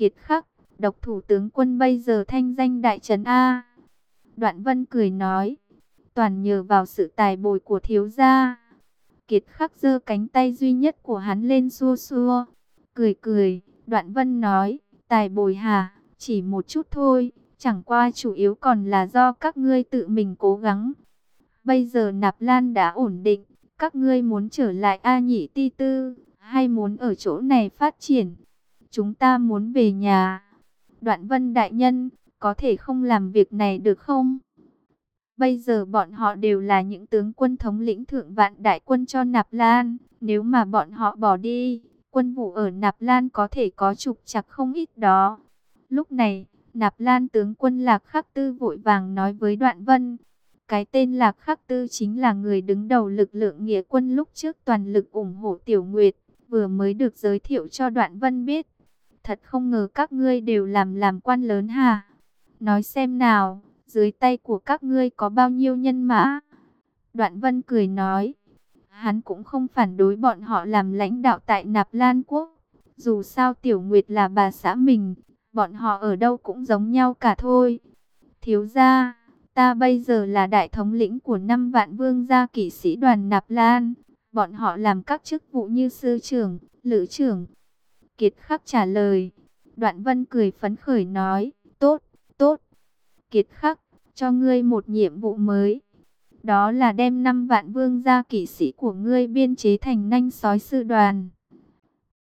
Kiệt khắc, độc thủ tướng quân bây giờ thanh danh đại trấn A. Đoạn vân cười nói, toàn nhờ vào sự tài bồi của thiếu gia. Kiệt khắc giơ cánh tay duy nhất của hắn lên xua xua, cười cười, đoạn vân nói, tài bồi hà, chỉ một chút thôi, chẳng qua chủ yếu còn là do các ngươi tự mình cố gắng. Bây giờ Nạp Lan đã ổn định, các ngươi muốn trở lại A Nhị Ti Tư, hay muốn ở chỗ này phát triển? Chúng ta muốn về nhà. Đoạn Vân Đại Nhân, có thể không làm việc này được không? Bây giờ bọn họ đều là những tướng quân thống lĩnh thượng vạn đại quân cho Nạp Lan. Nếu mà bọn họ bỏ đi, quân vụ ở Nạp Lan có thể có trục chặt không ít đó. Lúc này, Nạp Lan tướng quân Lạc Khắc Tư vội vàng nói với Đoạn Vân. Cái tên Lạc Khắc Tư chính là người đứng đầu lực lượng nghĩa quân lúc trước toàn lực ủng hộ Tiểu Nguyệt, vừa mới được giới thiệu cho Đoạn Vân biết. Thật không ngờ các ngươi đều làm làm quan lớn hà Nói xem nào, dưới tay của các ngươi có bao nhiêu nhân mã? Đoạn Vân cười nói, hắn cũng không phản đối bọn họ làm lãnh đạo tại Nạp Lan Quốc. Dù sao Tiểu Nguyệt là bà xã mình, bọn họ ở đâu cũng giống nhau cả thôi. Thiếu gia, ta bây giờ là đại thống lĩnh của năm vạn vương gia kỵ sĩ đoàn Nạp Lan. Bọn họ làm các chức vụ như sư trưởng, lữ trưởng. Kiệt khắc trả lời. Đoạn vân cười phấn khởi nói, tốt, tốt. Kiệt khắc, cho ngươi một nhiệm vụ mới. Đó là đem năm vạn vương gia kỵ sĩ của ngươi biên chế thành nanh sói sư đoàn.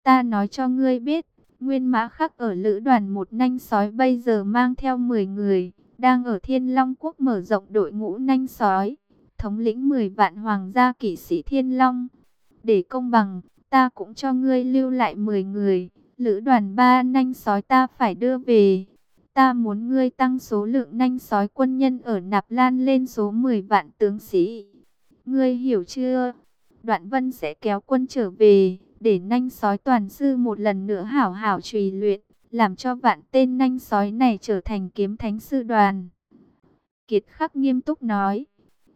Ta nói cho ngươi biết, Nguyên mã khắc ở lữ đoàn một nanh sói bây giờ mang theo 10 người, đang ở Thiên Long Quốc mở rộng đội ngũ nanh sói, thống lĩnh 10 vạn hoàng gia kỵ sĩ Thiên Long. Để công bằng, ta cũng cho ngươi lưu lại 10 người, lữ đoàn 3 nanh sói ta phải đưa về. Ta muốn ngươi tăng số lượng nanh sói quân nhân ở Nạp Lan lên số 10 vạn tướng sĩ. Ngươi hiểu chưa? Đoạn Vân sẽ kéo quân trở về để nanh sói toàn sư một lần nữa hảo hảo trùy luyện, làm cho vạn tên nanh sói này trở thành kiếm thánh sư đoàn. Kiệt khắc nghiêm túc nói,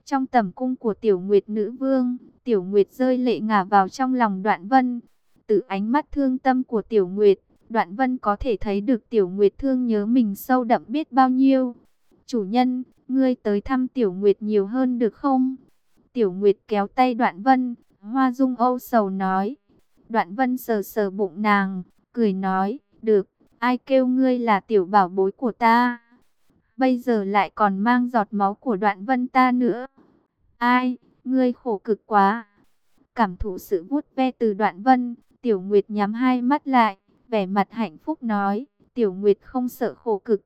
trong tầm cung của tiểu nguyệt nữ vương, tiểu nguyệt rơi lệ ngả vào trong lòng đoạn vân. Từ ánh mắt thương tâm của tiểu nguyệt, đoạn vân có thể thấy được tiểu nguyệt thương nhớ mình sâu đậm biết bao nhiêu. Chủ nhân, ngươi tới thăm tiểu nguyệt nhiều hơn được không? Tiểu nguyệt kéo tay đoạn vân, hoa dung âu sầu nói. Đoạn vân sờ sờ bụng nàng, cười nói, được, ai kêu ngươi là tiểu bảo bối của ta. Bây giờ lại còn mang giọt máu của đoạn vân ta nữa. Ai, ngươi khổ cực quá. Cảm thụ sự vuốt ve từ đoạn vân, tiểu nguyệt nhắm hai mắt lại, vẻ mặt hạnh phúc nói, tiểu nguyệt không sợ khổ cực.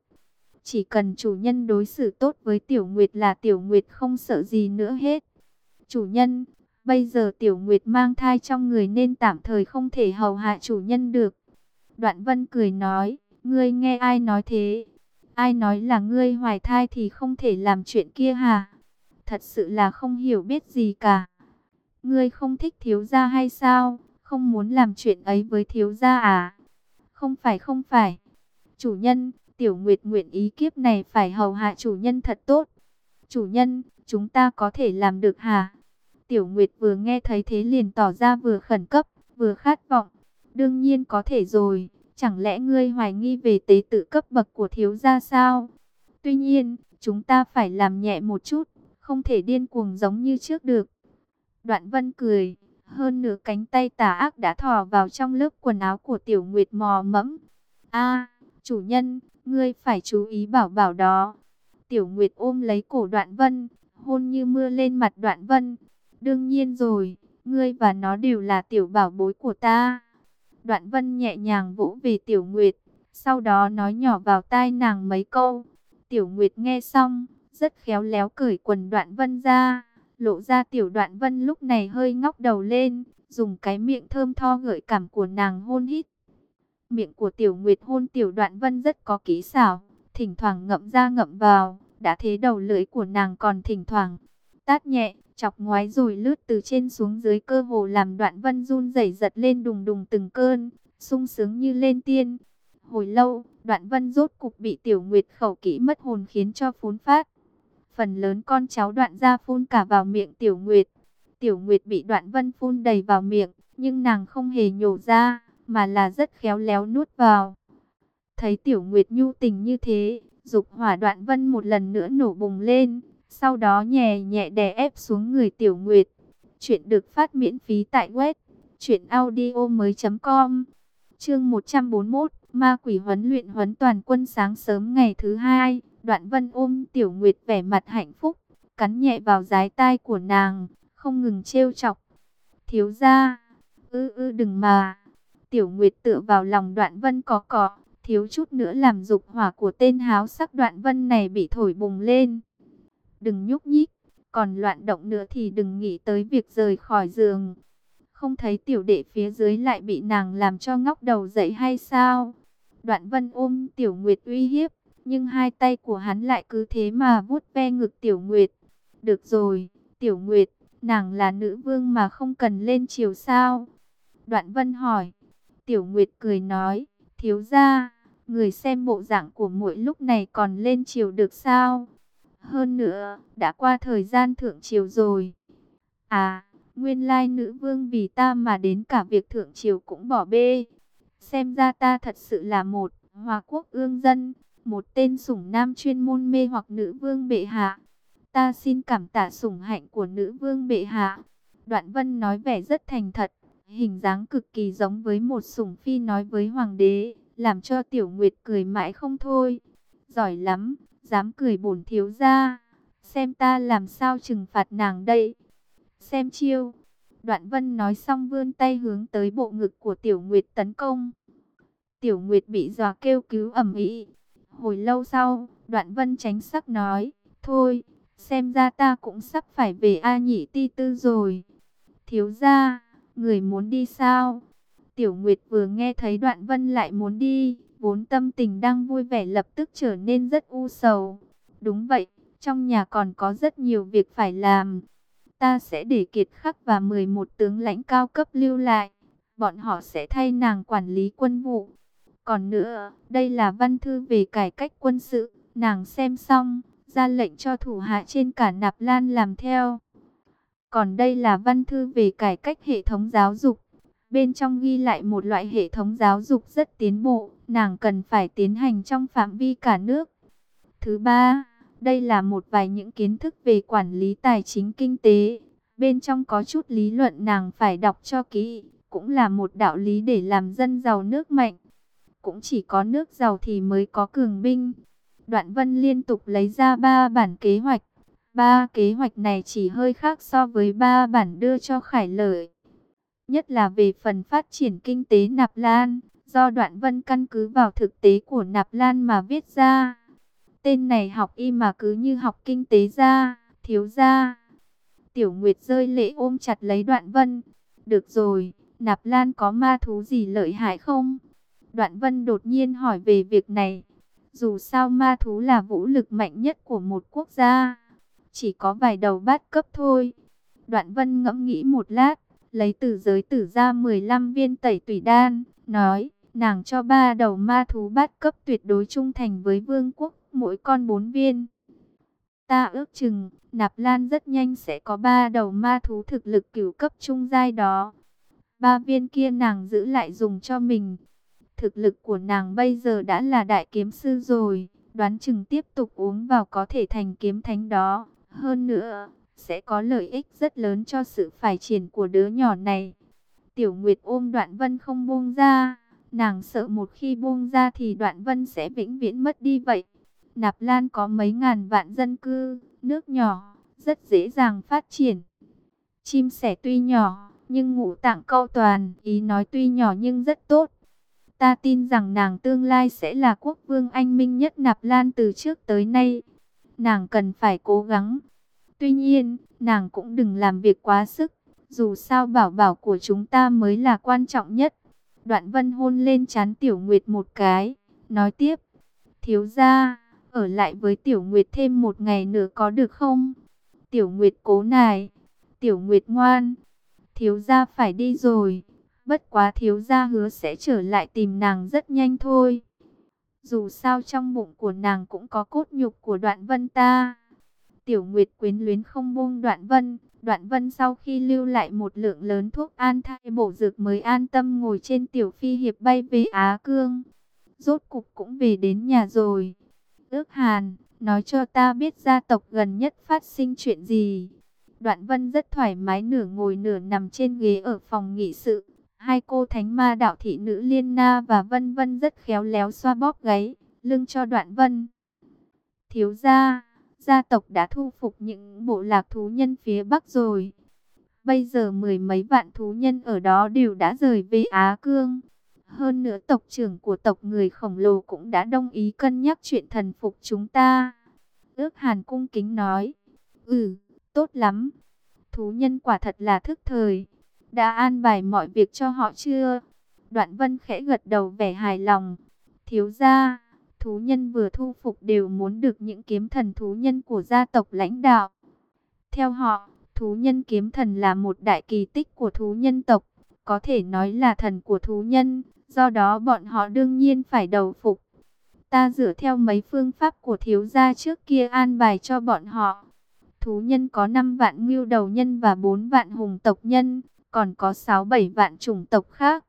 Chỉ cần chủ nhân đối xử tốt với tiểu nguyệt là tiểu nguyệt không sợ gì nữa hết. Chủ nhân, Bây giờ Tiểu Nguyệt mang thai trong người nên tạm thời không thể hầu hạ chủ nhân được. Đoạn Vân cười nói, ngươi nghe ai nói thế? Ai nói là ngươi hoài thai thì không thể làm chuyện kia hả? Thật sự là không hiểu biết gì cả. Ngươi không thích thiếu gia hay sao? Không muốn làm chuyện ấy với thiếu gia à? Không phải không phải. Chủ nhân, Tiểu Nguyệt nguyện ý kiếp này phải hầu hạ chủ nhân thật tốt. Chủ nhân, chúng ta có thể làm được hả? Tiểu Nguyệt vừa nghe thấy thế liền tỏ ra vừa khẩn cấp, vừa khát vọng. Đương nhiên có thể rồi, chẳng lẽ ngươi hoài nghi về tế tự cấp bậc của thiếu gia sao? Tuy nhiên, chúng ta phải làm nhẹ một chút, không thể điên cuồng giống như trước được. Đoạn vân cười, hơn nửa cánh tay tà ác đã thò vào trong lớp quần áo của Tiểu Nguyệt mò mẫm. a chủ nhân, ngươi phải chú ý bảo bảo đó. Tiểu Nguyệt ôm lấy cổ đoạn vân, hôn như mưa lên mặt đoạn vân, Đương nhiên rồi, ngươi và nó đều là tiểu bảo bối của ta. Đoạn vân nhẹ nhàng vỗ về tiểu nguyệt, sau đó nói nhỏ vào tai nàng mấy câu. Tiểu nguyệt nghe xong, rất khéo léo cởi quần đoạn vân ra, lộ ra tiểu đoạn vân lúc này hơi ngóc đầu lên, dùng cái miệng thơm tho gợi cảm của nàng hôn hít. Miệng của tiểu nguyệt hôn tiểu đoạn vân rất có kỹ xảo, thỉnh thoảng ngậm ra ngậm vào, đã thế đầu lưỡi của nàng còn thỉnh thoảng tát nhẹ, chọc ngoái rồi lướt từ trên xuống dưới cơ hồ làm đoạn vân run rẩy giật lên đùng đùng từng cơn, sung sướng như lên tiên. Hồi lâu, đoạn vân rốt cục bị tiểu nguyệt khẩu kỹ mất hồn khiến cho phún phát. Phần lớn con cháu đoạn ra phun cả vào miệng tiểu nguyệt. Tiểu nguyệt bị đoạn vân phun đầy vào miệng, nhưng nàng không hề nhổ ra, mà là rất khéo léo nuốt vào. Thấy Tiểu Nguyệt nhu tình như thế, dục hỏa đoạn vân một lần nữa nổ bùng lên, sau đó nhẹ nhẹ đè ép xuống người Tiểu Nguyệt. Chuyện được phát miễn phí tại web truyệnaudiomoi.com. Chương 141, Ma quỷ huấn luyện huấn toàn quân sáng sớm ngày thứ hai, Đoạn Vân ôm Tiểu Nguyệt vẻ mặt hạnh phúc, cắn nhẹ vào dái tai của nàng, không ngừng trêu chọc. "Thiếu gia, ư ư đừng mà." Tiểu Nguyệt tựa vào lòng Đoạn Vân có cọ, thiếu chút nữa làm dục hỏa của tên háo sắc Đoạn Vân này bị thổi bùng lên. "Đừng nhúc nhích." còn loạn động nữa thì đừng nghĩ tới việc rời khỏi giường. Không thấy tiểu đệ phía dưới lại bị nàng làm cho ngóc đầu dậy hay sao? Đoạn vân ôm tiểu nguyệt uy hiếp, nhưng hai tay của hắn lại cứ thế mà vuốt ve ngực tiểu nguyệt. Được rồi, tiểu nguyệt, nàng là nữ vương mà không cần lên chiều sao? Đoạn vân hỏi. Tiểu nguyệt cười nói, thiếu ra, người xem bộ dạng của mỗi lúc này còn lên chiều được sao? Hơn nữa, đã qua thời gian thượng triều rồi. À, nguyên lai nữ vương vì ta mà đến cả việc thượng triều cũng bỏ bê. Xem ra ta thật sự là một hòa quốc ương dân, một tên sủng nam chuyên môn mê hoặc nữ vương bệ hạ. Ta xin cảm tạ sủng hạnh của nữ vương bệ hạ. Đoạn vân nói vẻ rất thành thật, hình dáng cực kỳ giống với một sủng phi nói với hoàng đế, làm cho tiểu nguyệt cười mãi không thôi. Giỏi lắm, dám cười bổn thiếu gia, xem ta làm sao trừng phạt nàng đây. Xem chiêu. Đoạn Vân nói xong vươn tay hướng tới bộ ngực của Tiểu Nguyệt tấn công. Tiểu Nguyệt bị dọa kêu cứu ầm ĩ. Hồi lâu sau, Đoạn Vân tránh sắc nói, "Thôi, xem ra ta cũng sắp phải về A Nhị Ti Tư rồi." Thiếu gia, người muốn đi sao? Tiểu Nguyệt vừa nghe thấy Đoạn Vân lại muốn đi, vốn tâm tình đang vui vẻ lập tức trở nên rất u sầu. Đúng vậy, trong nhà còn có rất nhiều việc phải làm. Ta sẽ để Kiệt Khắc và 11 tướng lãnh cao cấp lưu lại. Bọn họ sẽ thay nàng quản lý quân vụ. Còn nữa, đây là văn thư về cải cách quân sự. Nàng xem xong, ra lệnh cho thủ hạ trên cả Nạp Lan làm theo. Còn đây là văn thư về cải cách hệ thống giáo dục. Bên trong ghi lại một loại hệ thống giáo dục rất tiến bộ, nàng cần phải tiến hành trong phạm vi cả nước. Thứ ba, đây là một vài những kiến thức về quản lý tài chính kinh tế. Bên trong có chút lý luận nàng phải đọc cho kỹ, cũng là một đạo lý để làm dân giàu nước mạnh. Cũng chỉ có nước giàu thì mới có cường binh. Đoạn Vân liên tục lấy ra ba bản kế hoạch. Ba kế hoạch này chỉ hơi khác so với ba bản đưa cho Khải Lợi nhất là về phần phát triển kinh tế Nạp Lan, do Đoạn Vân căn cứ vào thực tế của Nạp Lan mà viết ra. Tên này học y mà cứ như học kinh tế ra, thiếu ra. Tiểu Nguyệt rơi lệ ôm chặt lấy Đoạn Vân. Được rồi, Nạp Lan có ma thú gì lợi hại không? Đoạn Vân đột nhiên hỏi về việc này. Dù sao ma thú là vũ lực mạnh nhất của một quốc gia, chỉ có vài đầu bát cấp thôi. Đoạn Vân ngẫm nghĩ một lát, lấy từ giới tử ra 15 viên tẩy tủy đan, nói, nàng cho ba đầu ma thú bát cấp tuyệt đối trung thành với vương quốc, mỗi con bốn viên. Ta ước chừng, Nạp Lan rất nhanh sẽ có ba đầu ma thú thực lực cửu cấp trung giai đó. Ba viên kia nàng giữ lại dùng cho mình. Thực lực của nàng bây giờ đã là đại kiếm sư rồi, đoán chừng tiếp tục uống vào có thể thành kiếm thánh đó. Hơn nữa, sẽ có lợi ích rất lớn cho sự phát triển của đứa nhỏ này. Tiểu Nguyệt ôm Đoạn Vân không buông ra, nàng sợ một khi buông ra thì Đoạn Vân sẽ vĩnh viễn mất đi vậy. Nạp Lan có mấy ngàn vạn dân cư, nước nhỏ, rất dễ dàng phát triển. Chim sẻ tuy nhỏ, nhưng ngũ tạng câu toàn, ý nói tuy nhỏ nhưng rất tốt. Ta tin rằng nàng tương lai sẽ là quốc vương anh minh nhất Nạp Lan từ trước tới nay. Nàng cần phải cố gắng, Tuy nhiên, nàng cũng đừng làm việc quá sức, dù sao bảo bảo của chúng ta mới là quan trọng nhất. Đoạn vân hôn lên chán Tiểu Nguyệt một cái, nói tiếp, thiếu gia, ở lại với Tiểu Nguyệt thêm một ngày nữa có được không? Tiểu Nguyệt cố nài, Tiểu Nguyệt ngoan, thiếu gia phải đi rồi, bất quá thiếu gia hứa sẽ trở lại tìm nàng rất nhanh thôi. Dù sao trong bụng của nàng cũng có cốt nhục của đoạn vân ta. Tiểu Nguyệt quyến luyến không buông Đoạn Vân. Đoạn Vân sau khi lưu lại một lượng lớn thuốc an thai bổ dược mới an tâm ngồi trên tiểu phi hiệp bay về Á Cương. rốt cục cũng về đến nhà rồi. Ước hàn, nói cho ta biết gia tộc gần nhất phát sinh chuyện gì. Đoạn vân rất thoải mái nửa ngồi nửa nằm trên ghế ở phòng nghị sự. Hai cô thánh ma đạo thị nữ Liên Na và Vân Vân rất khéo léo xoa bóp gáy, lưng cho đoạn vân. Thiếu gia, gia tộc đã thu phục những bộ lạc thú nhân phía Bắc rồi. Bây giờ mười mấy vạn thú nhân ở đó đều đã rời về Á Cương. Hơn nữa tộc trưởng của tộc người khổng lồ cũng đã đồng ý cân nhắc chuyện thần phục chúng ta. Ước hàn cung kính nói. Ừ, tốt lắm. Thú nhân quả thật là thức thời. Đã an bài mọi việc cho họ chưa? Đoạn vân khẽ gật đầu vẻ hài lòng. Thiếu gia, thú nhân vừa thu phục đều muốn được những kiếm thần thú nhân của gia tộc lãnh đạo. Theo họ, thú nhân kiếm thần là một đại kỳ tích của thú nhân tộc, có thể nói là thần của thú nhân, do đó bọn họ đương nhiên phải đầu phục. Ta dựa theo mấy phương pháp của thiếu gia trước kia an bài cho bọn họ. Thú nhân có 5 vạn ngưu đầu nhân và 4 vạn hùng tộc nhân, còn có 6-7 vạn chủng tộc khác.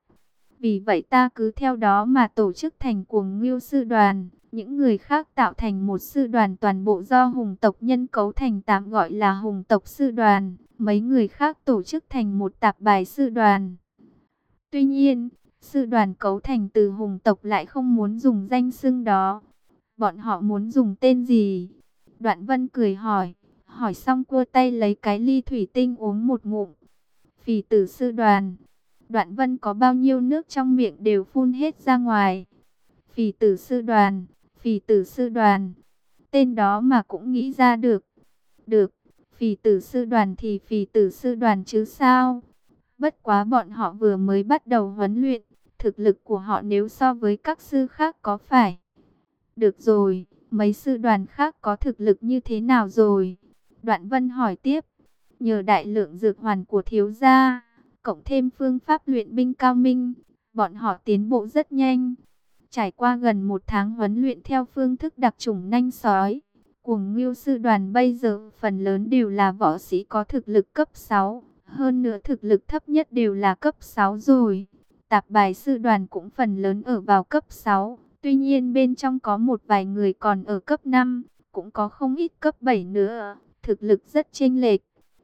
Vì vậy ta cứ theo đó mà tổ chức thành cuồng ngưu sư đoàn. Những người khác tạo thành một sư đoàn toàn bộ do hùng tộc nhân cấu thành tạm gọi là hùng tộc sư đoàn. Mấy người khác tổ chức thành một tạp bài sư đoàn. Tuy nhiên, sư đoàn cấu thành từ hùng tộc lại không muốn dùng danh xưng đó. Bọn họ muốn dùng tên gì? Đoạn vân cười hỏi. Hỏi xong cua tay lấy cái ly thủy tinh uống một ngụm. Phì tử sư đoàn. Đoạn vân có bao nhiêu nước trong miệng đều phun hết ra ngoài. Phì tử sư đoàn, phì tử sư đoàn. Tên đó mà cũng nghĩ ra được. Được, phì tử sư đoàn thì phì tử sư đoàn chứ sao. Bất quá bọn họ vừa mới bắt đầu huấn luyện. Thực lực của họ nếu so với các sư khác có phải. Được rồi, mấy sư đoàn khác có thực lực như thế nào rồi? Đoạn vân hỏi tiếp. Nhờ đại lượng dược hoàn của thiếu gia cộng thêm phương pháp luyện binh cao minh, bọn họ tiến bộ rất nhanh. Trải qua gần một tháng huấn luyện theo phương thức đặc trùng nanh sói, cuồng ngưu sư đoàn bây giờ phần lớn đều là võ sĩ có thực lực cấp 6, hơn nữa thực lực thấp nhất đều là cấp 6 rồi. Tạp bài sư đoàn cũng phần lớn ở vào cấp 6, tuy nhiên bên trong có một vài người còn ở cấp 5, cũng có không ít cấp 7 nữa, thực lực rất chênh lệch.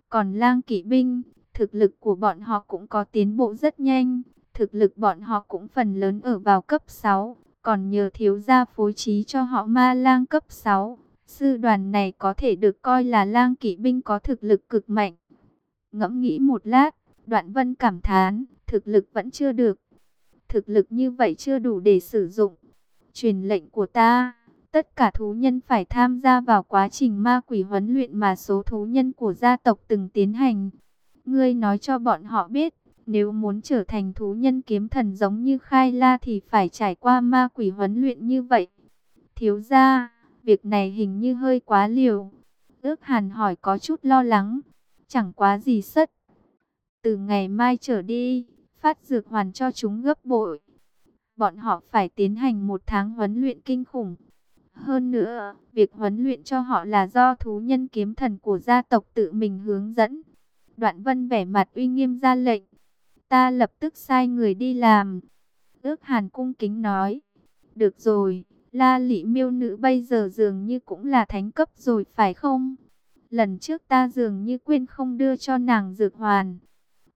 Còn lang kỵ binh, thực lực của bọn họ cũng có tiến bộ rất nhanh. Thực lực bọn họ cũng phần lớn ở vào cấp 6, còn nhờ thiếu gia phối trí cho họ ma lang cấp 6. Sư đoàn này có thể được coi là lang kỵ binh có thực lực cực mạnh. Ngẫm nghĩ một lát, đoạn vân cảm thán, thực lực vẫn chưa được. Thực lực như vậy chưa đủ để sử dụng. Truyền lệnh của ta, tất cả thú nhân phải tham gia vào quá trình ma quỷ huấn luyện mà số thú nhân của gia tộc từng tiến hành. Ngươi nói cho bọn họ biết, nếu muốn trở thành thú nhân kiếm thần giống như Khai La thì phải trải qua ma quỷ huấn luyện như vậy. Thiếu ra, việc này hình như hơi quá liều. Ước hàn hỏi có chút lo lắng, chẳng quá gì sất. Từ ngày mai trở đi, phát dược hoàn cho chúng gấp bội. Bọn họ phải tiến hành một tháng huấn luyện kinh khủng. Hơn nữa, việc huấn luyện cho họ là do thú nhân kiếm thần của gia tộc tự mình hướng dẫn. Đoạn vân vẻ mặt uy nghiêm ra lệnh. Ta lập tức sai người đi làm. Ước hàn cung kính nói. Được rồi, la lị miêu nữ bây giờ dường như cũng là thánh cấp rồi phải không? Lần trước ta dường như quên không đưa cho nàng dược hoàn.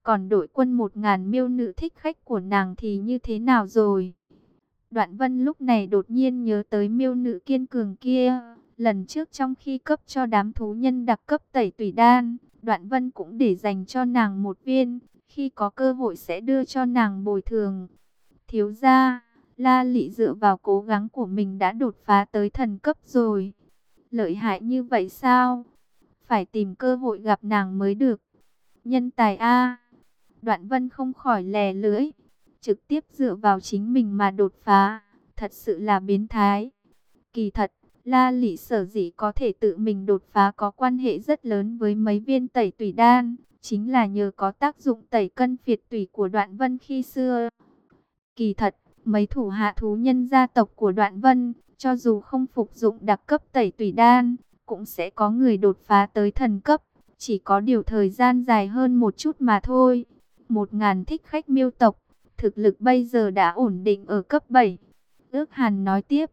Còn đội quân một ngàn miêu nữ thích khách của nàng thì như thế nào rồi? Đoạn vân lúc này đột nhiên nhớ tới miêu nữ kiên cường kia. Lần trước trong khi cấp cho đám thú nhân đặc cấp tẩy tùy đan, Đoạn Vân cũng để dành cho nàng một viên, khi có cơ hội sẽ đưa cho nàng bồi thường. Thiếu gia, La Lị dựa vào cố gắng của mình đã đột phá tới thần cấp rồi. Lợi hại như vậy sao? Phải tìm cơ hội gặp nàng mới được. Nhân tài A. Đoạn Vân không khỏi lè lưỡi, trực tiếp dựa vào chính mình mà đột phá, thật sự là biến thái. Kỳ thật, La Lị sở dĩ có thể tự mình đột phá có quan hệ rất lớn với mấy viên tẩy tủy đan, chính là nhờ có tác dụng tẩy cân phiệt tủy của đoạn vân khi xưa. Kỳ thật, mấy thủ hạ thú nhân gia tộc của đoạn vân, cho dù không phục dụng đặc cấp tẩy tủy đan, cũng sẽ có người đột phá tới thần cấp, chỉ có điều thời gian dài hơn một chút mà thôi. Một ngàn thích khách miêu tộc, thực lực bây giờ đã ổn định ở cấp 7. Ước hàn nói tiếp.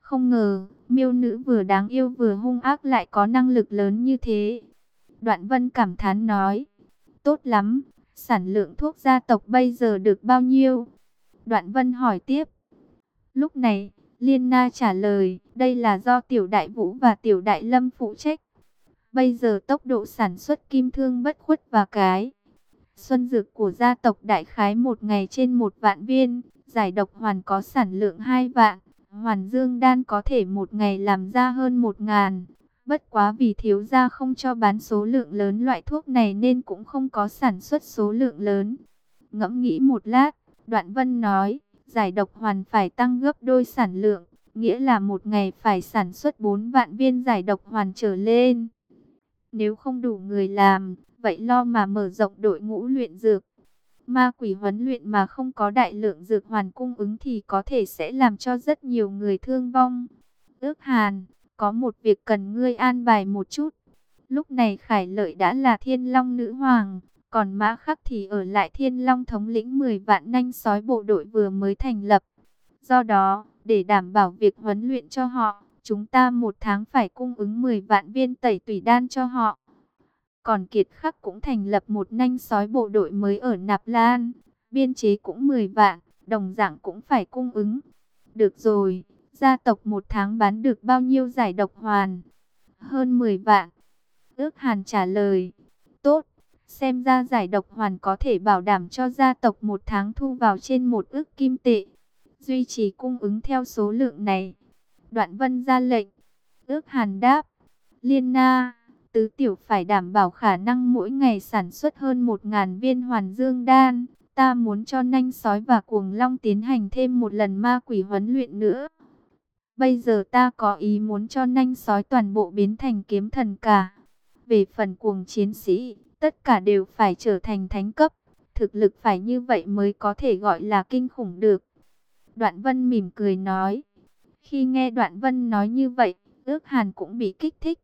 Không ngờ, miêu nữ vừa đáng yêu vừa hung ác lại có năng lực lớn như thế. Đoạn vân cảm thán nói. Tốt lắm, sản lượng thuốc gia tộc bây giờ được bao nhiêu? Đoạn vân hỏi tiếp. Lúc này, Liên Na trả lời, đây là do tiểu đại vũ và tiểu đại lâm phụ trách. Bây giờ tốc độ sản xuất kim thương bất khuất và cái. Xuân dược của gia tộc đại khái một ngày trên một vạn viên, giải độc hoàn có sản lượng hai vạn, hoàn dương đan có thể một ngày làm ra hơn một ngàn. Bất quá vì thiếu gia không cho bán số lượng lớn loại thuốc này nên cũng không có sản xuất số lượng lớn. Ngẫm nghĩ một lát, đoạn vân nói, giải độc hoàn phải tăng gấp đôi sản lượng, nghĩa là một ngày phải sản xuất 4 vạn viên giải độc hoàn trở lên. Nếu không đủ người làm, vậy lo mà mở rộng đội ngũ luyện dược. Ma quỷ huấn luyện mà không có đại lượng dược hoàn cung ứng thì có thể sẽ làm cho rất nhiều người thương vong. Ước hàn, có một việc cần ngươi an bài một chút. Lúc này Khải Lợi đã là thiên long nữ hoàng, còn Mã Khắc thì ở lại thiên long thống lĩnh 10 vạn nanh sói bộ đội vừa mới thành lập. Do đó, để đảm bảo việc huấn luyện cho họ, chúng ta một tháng phải cung ứng 10 vạn viên tẩy tùy đan cho họ. Còn Kiệt Khắc cũng thành lập một nanh sói bộ đội mới ở Nạp Lan, biên chế cũng 10 vạn, đồng dạng cũng phải cung ứng. Được rồi, gia tộc một tháng bán được bao nhiêu giải độc hoàn? Hơn 10 vạn. Ước Hàn trả lời, tốt, xem ra giải độc hoàn có thể bảo đảm cho gia tộc một tháng thu vào trên một ước kim tệ. Duy trì cung ứng theo số lượng này. Đoạn vân ra lệnh. Ước Hàn đáp, Liên Na tứ tiểu phải đảm bảo khả năng mỗi ngày sản xuất hơn 1.000 viên hoàn dương đan. Ta muốn cho nanh sói và cuồng long tiến hành thêm một lần ma quỷ huấn luyện nữa. Bây giờ ta có ý muốn cho nanh sói toàn bộ biến thành kiếm thần cả. Về phần cuồng chiến sĩ, tất cả đều phải trở thành thánh cấp. Thực lực phải như vậy mới có thể gọi là kinh khủng được. Đoạn vân mỉm cười nói. Khi nghe đoạn vân nói như vậy, ước hàn cũng bị kích thích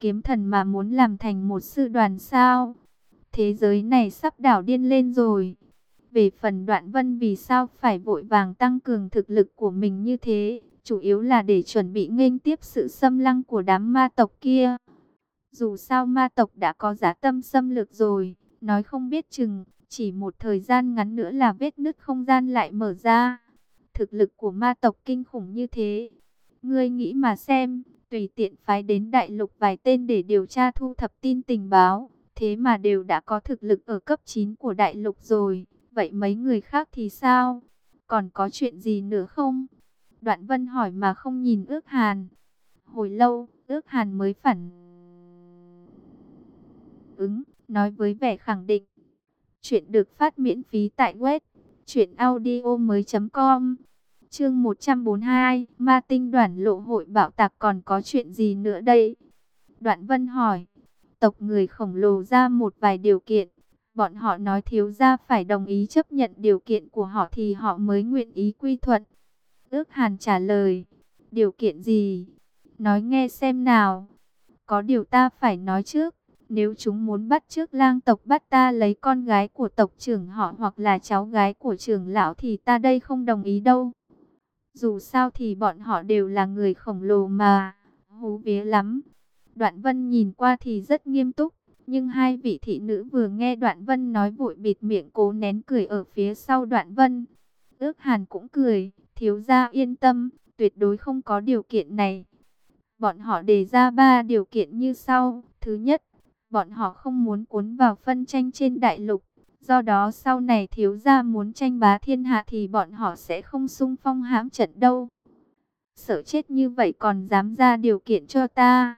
kiếm thần mà muốn làm thành một sư đoàn sao? Thế giới này sắp đảo điên lên rồi. Về phần đoạn vân vì sao phải vội vàng tăng cường thực lực của mình như thế, chủ yếu là để chuẩn bị nghênh tiếp sự xâm lăng của đám ma tộc kia. Dù sao ma tộc đã có giá tâm xâm lược rồi, nói không biết chừng, chỉ một thời gian ngắn nữa là vết nứt không gian lại mở ra. Thực lực của ma tộc kinh khủng như thế. Ngươi nghĩ mà xem, tùy tiện phái đến đại lục vài tên để điều tra thu thập tin tình báo, thế mà đều đã có thực lực ở cấp 9 của đại lục rồi, vậy mấy người khác thì sao? Còn có chuyện gì nữa không? Đoạn vân hỏi mà không nhìn ước hàn. Hồi lâu, ước hàn mới phản ứng, nói với vẻ khẳng định. Chuyện được phát miễn phí tại web chuyện audio mới.com Chương 142, Ma Tinh đoàn lộ hội bảo tạc còn có chuyện gì nữa đây? Đoạn Vân hỏi, tộc người khổng lồ ra một vài điều kiện. Bọn họ nói thiếu gia phải đồng ý chấp nhận điều kiện của họ thì họ mới nguyện ý quy thuận. Ước Hàn trả lời, điều kiện gì? Nói nghe xem nào. Có điều ta phải nói trước. Nếu chúng muốn bắt trước lang tộc bắt ta lấy con gái của tộc trưởng họ hoặc là cháu gái của trưởng lão thì ta đây không đồng ý đâu. Dù sao thì bọn họ đều là người khổng lồ mà, hú vía lắm. Đoạn vân nhìn qua thì rất nghiêm túc, nhưng hai vị thị nữ vừa nghe đoạn vân nói vội bịt miệng cố nén cười ở phía sau đoạn vân. Ước hàn cũng cười, thiếu gia yên tâm, tuyệt đối không có điều kiện này. Bọn họ đề ra ba điều kiện như sau. Thứ nhất, bọn họ không muốn cuốn vào phân tranh trên đại lục. Do đó sau này thiếu gia muốn tranh bá thiên hạ thì bọn họ sẽ không sung phong hãm trận đâu. Sợ chết như vậy còn dám ra điều kiện cho ta.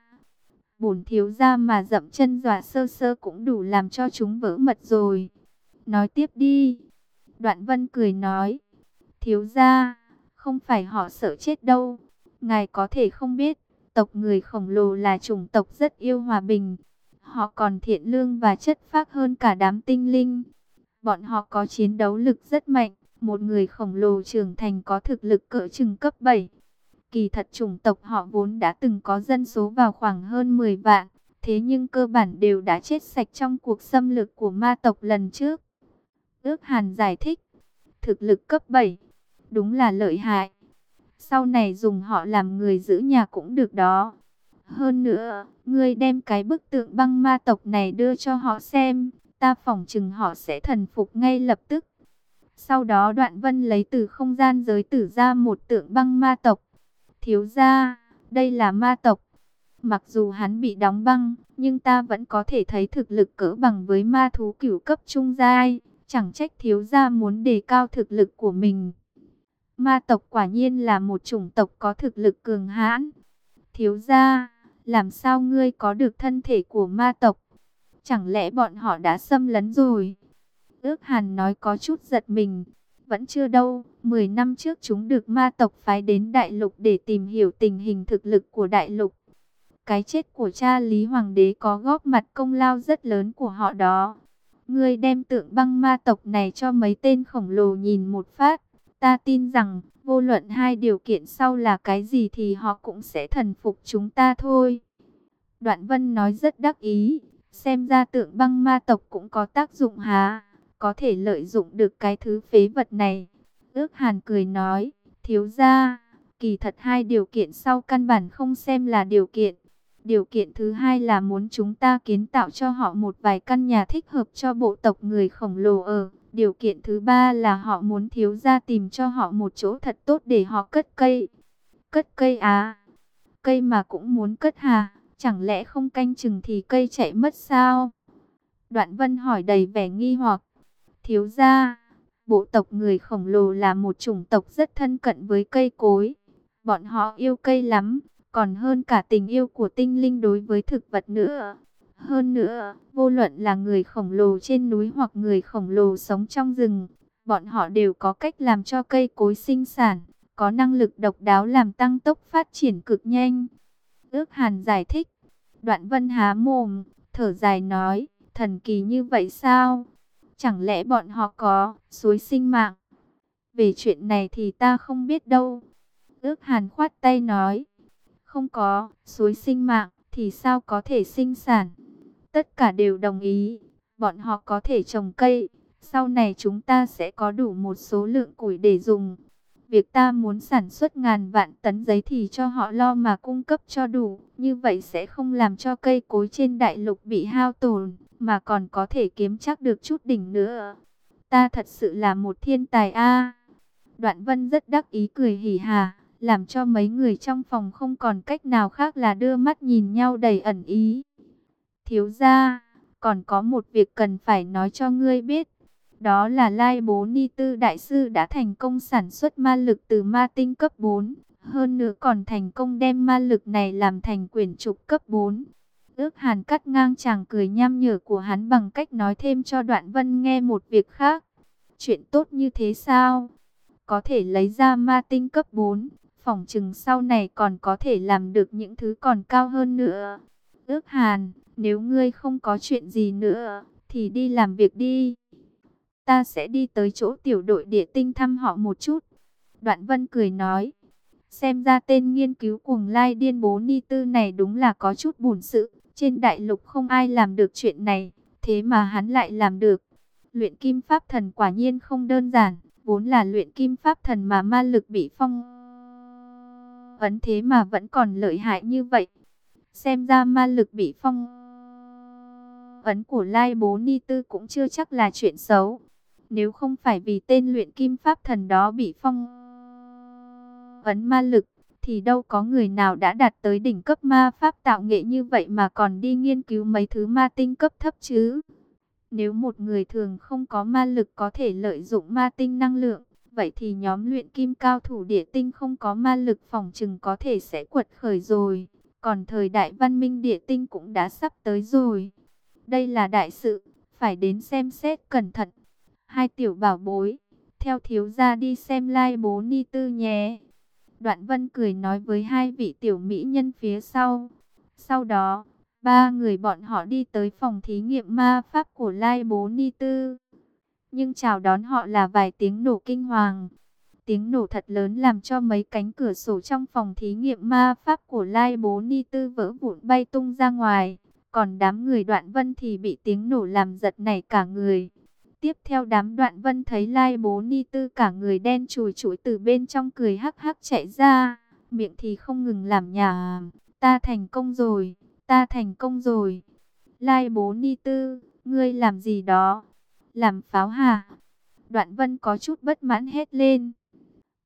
Bổn thiếu gia mà dậm chân dọa sơ sơ cũng đủ làm cho chúng vỡ mật rồi. Nói tiếp đi. Đoạn vân cười nói. Thiếu gia, không phải họ sợ chết đâu. Ngài có thể không biết, tộc người khổng lồ là chủng tộc rất yêu hòa bình. Họ còn thiện lương và chất phác hơn cả đám tinh linh. Bọn họ có chiến đấu lực rất mạnh. Một người khổng lồ trưởng thành có thực lực cỡ chừng cấp 7. Kỳ thật chủng tộc họ vốn đã từng có dân số vào khoảng hơn 10 vạn. Thế nhưng cơ bản đều đã chết sạch trong cuộc xâm lược của ma tộc lần trước. Ước Hàn giải thích. Thực lực cấp 7. Đúng là lợi hại. Sau này dùng họ làm người giữ nhà cũng được đó. Hơn nữa, ngươi đem cái bức tượng băng ma tộc này đưa cho họ xem, ta phỏng chừng họ sẽ thần phục ngay lập tức. Sau đó đoạn vân lấy từ không gian giới tử ra một tượng băng ma tộc. Thiếu ra, đây là ma tộc. Mặc dù hắn bị đóng băng, nhưng ta vẫn có thể thấy thực lực cỡ bằng với ma thú cửu cấp trung giai. Chẳng trách thiếu gia muốn đề cao thực lực của mình. Ma tộc quả nhiên là một chủng tộc có thực lực cường hãn. Thiếu gia, làm sao ngươi có được thân thể của ma tộc? Chẳng lẽ bọn họ đã xâm lấn rồi? Ước hàn nói có chút giật mình. Vẫn chưa đâu, 10 năm trước chúng được ma tộc phái đến đại lục để tìm hiểu tình hình thực lực của đại lục. Cái chết của cha Lý Hoàng đế có góp mặt công lao rất lớn của họ đó. Ngươi đem tượng băng ma tộc này cho mấy tên khổng lồ nhìn một phát. Ta tin rằng, vô luận hai điều kiện sau là cái gì thì họ cũng sẽ thần phục chúng ta thôi. Đoạn vân nói rất đắc ý, xem ra tượng băng ma tộc cũng có tác dụng hả, có thể lợi dụng được cái thứ phế vật này. Ước hàn cười nói, thiếu ra, kỳ thật hai điều kiện sau căn bản không xem là điều kiện. Điều kiện thứ hai là muốn chúng ta kiến tạo cho họ một vài căn nhà thích hợp cho bộ tộc người khổng lồ ở. Điều kiện thứ ba là họ muốn thiếu gia tìm cho họ một chỗ thật tốt để họ cất cây. Cất cây à? Cây mà cũng muốn cất hà? Chẳng lẽ không canh chừng thì cây chạy mất sao? Đoạn vân hỏi đầy vẻ nghi hoặc. Thiếu gia, bộ tộc người khổng lồ là một chủng tộc rất thân cận với cây cối. Bọn họ yêu cây lắm, còn hơn cả tình yêu của tinh linh đối với thực vật nữa. Hơn nữa, vô luận là người khổng lồ trên núi hoặc người khổng lồ sống trong rừng, bọn họ đều có cách làm cho cây cối sinh sản, có năng lực độc đáo làm tăng tốc phát triển cực nhanh. Ước Hàn giải thích, đoạn vân há mồm, thở dài nói, thần kỳ như vậy sao? Chẳng lẽ bọn họ có suối sinh mạng? Về chuyện này thì ta không biết đâu. Ước Hàn khoát tay nói, không có suối sinh mạng thì sao có thể sinh sản? Tất cả đều đồng ý, bọn họ có thể trồng cây, sau này chúng ta sẽ có đủ một số lượng củi để dùng. Việc ta muốn sản xuất ngàn vạn tấn giấy thì cho họ lo mà cung cấp cho đủ, như vậy sẽ không làm cho cây cối trên đại lục bị hao tổn, mà còn có thể kiếm chắc được chút đỉnh nữa. Ta thật sự là một thiên tài a. Đoạn Vân rất đắc ý cười hỉ hà, làm cho mấy người trong phòng không còn cách nào khác là đưa mắt nhìn nhau đầy ẩn ý. Thiếu gia, còn có một việc cần phải nói cho ngươi biết. Đó là Lai Bố Ni Tư Đại Sư đã thành công sản xuất ma lực từ ma tinh cấp 4. Hơn nữa còn thành công đem ma lực này làm thành quyển trục cấp 4. Ước hàn cắt ngang chàng cười nham nhở của hắn bằng cách nói thêm cho đoạn vân nghe một việc khác. Chuyện tốt như thế sao? Có thể lấy ra ma tinh cấp 4. Phỏng chừng sau này còn có thể làm được những thứ còn cao hơn nữa. Ước hàn nếu ngươi không có chuyện gì nữa, thì đi làm việc đi. Ta sẽ đi tới chỗ tiểu đội địa tinh thăm họ một chút. Đoạn vân cười nói. Xem ra tên nghiên cứu cuồng lai điên bố ni tư này đúng là có chút buồn sự. Trên đại lục không ai làm được chuyện này, thế mà hắn lại làm được. Luyện kim pháp thần quả nhiên không đơn giản, vốn là luyện kim pháp thần mà ma lực bị phong ấn thế mà vẫn còn lợi hại như vậy. Xem ra ma lực bị phong ấn của Lai Bố Ni Tư cũng chưa chắc là chuyện xấu. Nếu không phải vì tên luyện kim pháp thần đó bị phong ấn ma lực, thì đâu có người nào đã đạt tới đỉnh cấp ma pháp tạo nghệ như vậy mà còn đi nghiên cứu mấy thứ ma tinh cấp thấp chứ. Nếu một người thường không có ma lực có thể lợi dụng ma tinh năng lượng, vậy thì nhóm luyện kim cao thủ địa tinh không có ma lực phòng chừng có thể sẽ quật khởi rồi. Còn thời đại văn minh địa tinh cũng đã sắp tới rồi. Đây là đại sự, phải đến xem xét cẩn thận. Hai tiểu bảo bối, theo thiếu gia đi xem lai bố ni tư nhé. Đoạn vân cười nói với hai vị tiểu mỹ nhân phía sau. Sau đó, ba người bọn họ đi tới phòng thí nghiệm ma pháp của lai bố ni tư. Nhưng chào đón họ là vài tiếng nổ kinh hoàng. Tiếng nổ thật lớn làm cho mấy cánh cửa sổ trong phòng thí nghiệm ma pháp của Lai Bố Ni Tư vỡ vụn bay tung ra ngoài. Còn đám người đoạn vân thì bị tiếng nổ làm giật nảy cả người. Tiếp theo đám đoạn vân thấy lai bố ni tư cả người đen chùi chùi từ bên trong cười hắc hắc chạy ra. Miệng thì không ngừng làm nhà. Ta thành công rồi, ta thành công rồi. Lai bố ni tư, ngươi làm gì đó? Làm pháo hả? Đoạn vân có chút bất mãn hết lên.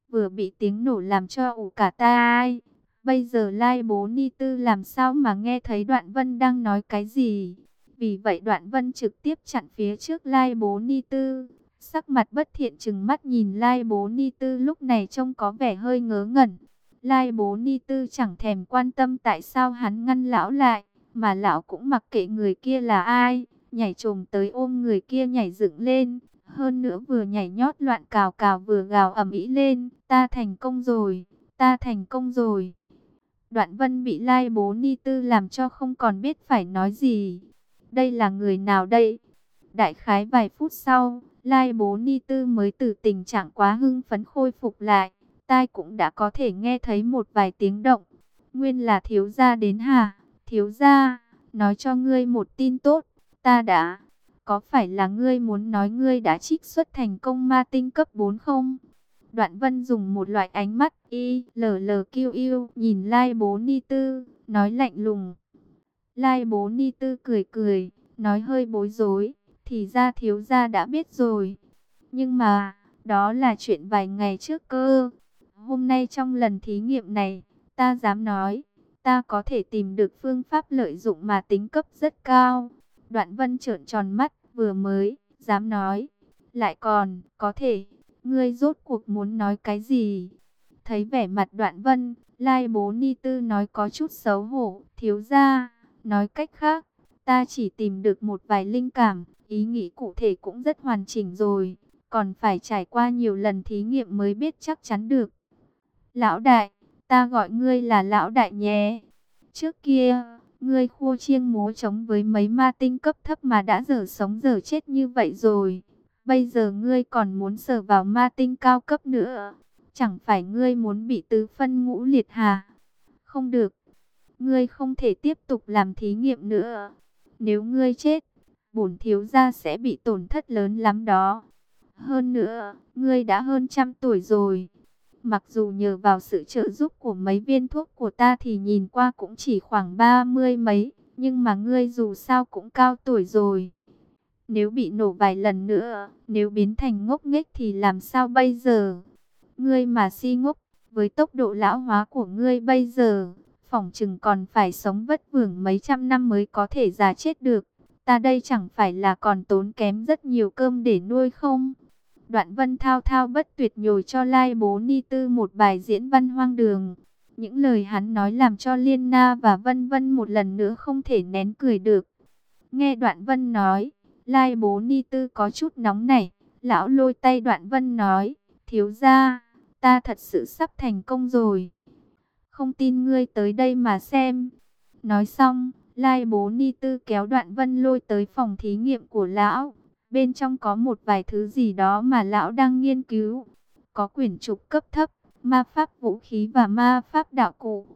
Vừa bị tiếng nổ làm cho ủ cả ta ai. Bây giờ lai bố ni tư làm sao mà nghe thấy đoạn vân đang nói cái gì? Vì vậy đoạn vân trực tiếp chặn phía trước lai bố ni tư. Sắc mặt bất thiện chừng mắt nhìn lai bố ni tư lúc này trông có vẻ hơi ngớ ngẩn. Lai bố ni tư chẳng thèm quan tâm tại sao hắn ngăn lão lại. Mà lão cũng mặc kệ người kia là ai. Nhảy trồm tới ôm người kia nhảy dựng lên. Hơn nữa vừa nhảy nhót loạn cào cào vừa gào ầm ĩ lên. Ta thành công rồi, ta thành công rồi. Đoạn vân bị lai bố ni tư làm cho không còn biết phải nói gì. Đây là người nào đây? Đại khái vài phút sau, lai bố ni tư mới từ tình trạng quá hưng phấn khôi phục lại. Tai cũng đã có thể nghe thấy một vài tiếng động. Nguyên là thiếu gia đến hả? Thiếu gia, nói cho ngươi một tin tốt. Ta đã... Có phải là ngươi muốn nói ngươi đã trích xuất thành công ma tinh cấp 4 không? Đoạn vân dùng một loại ánh mắt y lờ lờ kiêu yêu nhìn lai bố ni tư, nói lạnh lùng. Lai bố ni tư cười cười, nói hơi bối rối, thì ra thiếu gia đã biết rồi. Nhưng mà, đó là chuyện vài ngày trước cơ. Hôm nay trong lần thí nghiệm này, ta dám nói, ta có thể tìm được phương pháp lợi dụng mà tính cấp rất cao. Đoạn vân trợn tròn mắt, vừa mới, dám nói, lại còn, có thể, ngươi rốt cuộc muốn nói cái gì? Thấy vẻ mặt đoạn vân, lai bố ni tư nói có chút xấu hổ, thiếu ra, nói cách khác, ta chỉ tìm được một vài linh cảm, ý nghĩ cụ thể cũng rất hoàn chỉnh rồi, còn phải trải qua nhiều lần thí nghiệm mới biết chắc chắn được. Lão đại, ta gọi ngươi là lão đại nhé. Trước kia, ngươi khua chiêng múa chống với mấy ma tinh cấp thấp mà đã dở sống dở chết như vậy rồi. Bây giờ ngươi còn muốn sờ vào ma tinh cao cấp nữa. Chẳng phải ngươi muốn bị tứ phân ngũ liệt hà? Không được. Ngươi không thể tiếp tục làm thí nghiệm nữa. Nếu ngươi chết, bổn thiếu gia sẽ bị tổn thất lớn lắm đó. Hơn nữa, ngươi đã hơn trăm tuổi rồi. Mặc dù nhờ vào sự trợ giúp của mấy viên thuốc của ta thì nhìn qua cũng chỉ khoảng ba mươi mấy. Nhưng mà ngươi dù sao cũng cao tuổi rồi. Nếu bị nổ vài lần nữa, nếu biến thành ngốc nghếch thì làm sao bây giờ? Ngươi mà si ngốc, với tốc độ lão hóa của ngươi bây giờ, phỏng chừng còn phải sống vất vưởng mấy trăm năm mới có thể già chết được. Ta đây chẳng phải là còn tốn kém rất nhiều cơm để nuôi không? Đoạn vân thao thao bất tuyệt nhồi cho Lai Bố Ni Tư một bài diễn văn hoang đường. Những lời hắn nói làm cho Liên Na và Vân Vân một lần nữa không thể nén cười được. Nghe Đoạn Vân nói, Lai Bố Ni Tư có chút nóng nảy. Lão lôi tay Đoạn Vân nói, thiếu gia, ta thật sự sắp thành công rồi. Không tin ngươi tới đây mà xem. Nói xong, Lai Bố Ni Tư kéo Đoạn Vân lôi tới phòng thí nghiệm của lão. Bên trong có một vài thứ gì đó mà lão đang nghiên cứu. Có quyển trục cấp thấp, ma pháp vũ khí và ma pháp đạo cụ.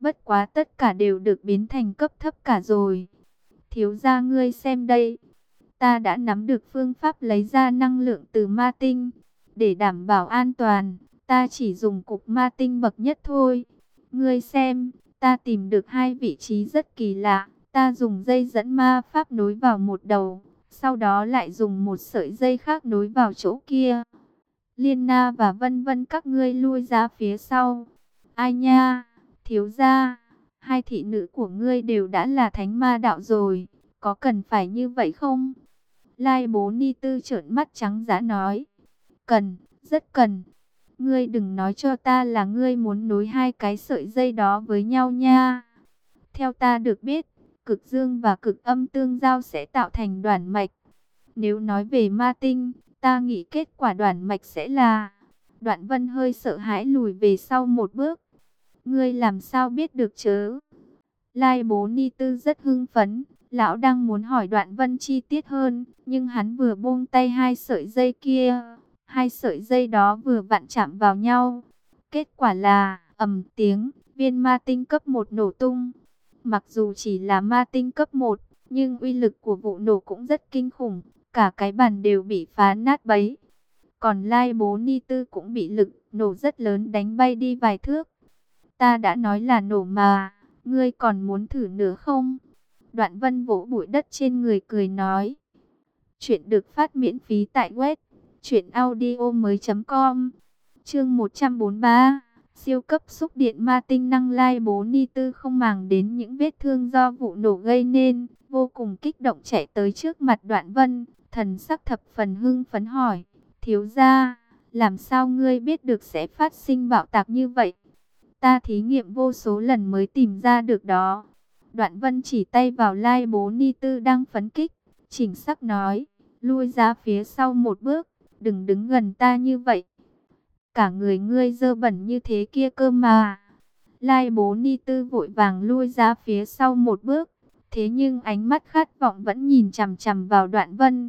Bất quá tất cả đều được biến thành cấp thấp cả rồi. Thiếu gia ngươi xem đây. Ta đã nắm được phương pháp lấy ra năng lượng từ ma tinh. Để đảm bảo an toàn, ta chỉ dùng cục ma tinh bậc nhất thôi. Ngươi xem, ta tìm được hai vị trí rất kỳ lạ. Ta dùng dây dẫn ma pháp nối vào một đầu, sau đó lại dùng một sợi dây khác nối vào chỗ kia. Liên Na và Vân Vân các ngươi lui ra phía sau. Ai nha, thiếu gia, hai thị nữ của ngươi đều đã là thánh ma đạo rồi, có cần phải như vậy không? Lai bố ni tư trợn mắt trắng giã nói. Cần, rất cần. Ngươi đừng nói cho ta là ngươi muốn nối hai cái sợi dây đó với nhau nha. Theo ta được biết, cực dương và cực âm tương giao sẽ tạo thành đoàn mạch. Nếu nói về ma tinh, ta nghĩ kết quả đoàn mạch sẽ là... Đoạn vân hơi sợ hãi lùi về sau một bước. Ngươi làm sao biết được chớ? Lai bố ni tư rất hưng phấn. Lão đang muốn hỏi đoạn vân chi tiết hơn. Nhưng hắn vừa buông tay hai sợi dây kia. Hai sợi dây đó vừa vặn chạm vào nhau. Kết quả là ầm tiếng. Viên ma tinh cấp 1 nổ tung. Mặc dù chỉ là ma tinh cấp 1, nhưng uy lực của vụ nổ cũng rất kinh khủng. cả cái bàn đều bị phá nát bấy. Còn Lai Bố Ni Tư cũng bị lực nổ rất lớn đánh bay đi vài thước. Ta đã nói là nổ mà, ngươi còn muốn thử nữa không? Đoạn vân vỗ bụi đất trên người cười nói. Chuyện được phát miễn phí tại web truyệnaudiomoi.com. Chương 143. Siêu cấp xúc điện ma tinh năng lai bố ni tư không màng đến những vết thương do vụ nổ gây nên, vô cùng kích động chạy tới trước mặt Đoạn Vân, thần sắc thập phần hưng phấn hỏi: "Thiếu gia, làm sao ngươi biết được sẽ phát sinh bạo tạc như vậy?" Ta thí nghiệm vô số lần mới tìm ra được đó. Đoạn Vân chỉ tay vào Lai Bố Ni Tư đang phấn kích, chỉnh sắc nói: "Lui ra phía sau một bước." Đừng đứng gần ta như vậy. Cả người ngươi dơ bẩn như thế kia cơ mà. Lai bố ni tư vội vàng lui ra phía sau một bước. Thế nhưng ánh mắt khát vọng vẫn nhìn chằm chằm vào đoạn vân.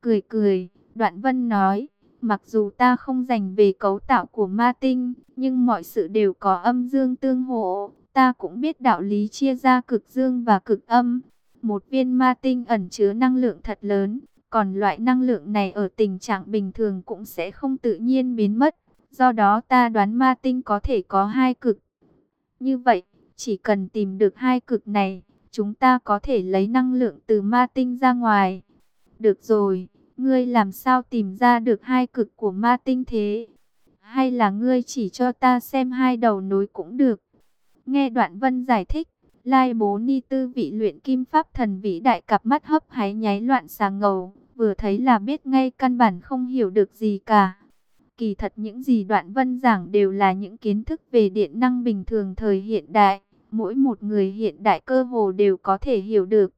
Cười cười, đoạn vân nói. Mặc dù ta không dành về cấu tạo của ma tinh, nhưng mọi sự đều có âm dương tương hộ. Ta cũng biết đạo lý chia ra cực dương và cực âm. Một viên ma tinh ẩn chứa năng lượng thật lớn, còn loại năng lượng này ở tình trạng bình thường cũng sẽ không tự nhiên biến mất. Do đó ta đoán ma tinh có thể có hai cực. Như vậy, chỉ cần tìm được hai cực này, chúng ta có thể lấy năng lượng từ ma tinh ra ngoài. Được rồi, ngươi làm sao tìm ra được hai cực của ma tinh thế? Hay là ngươi chỉ cho ta xem hai đầu nối cũng được? Nghe đoạn vân giải thích, Lai bố ni tư vị luyện kim pháp thần vĩ đại cặp mắt hấp háy nháy loạn sáng ngầu, vừa thấy là biết ngay căn bản không hiểu được gì cả. Kỳ thật những gì đoạn vân giảng đều là những kiến thức về điện năng bình thường thời hiện đại, mỗi một người hiện đại cơ hồ đều có thể hiểu được.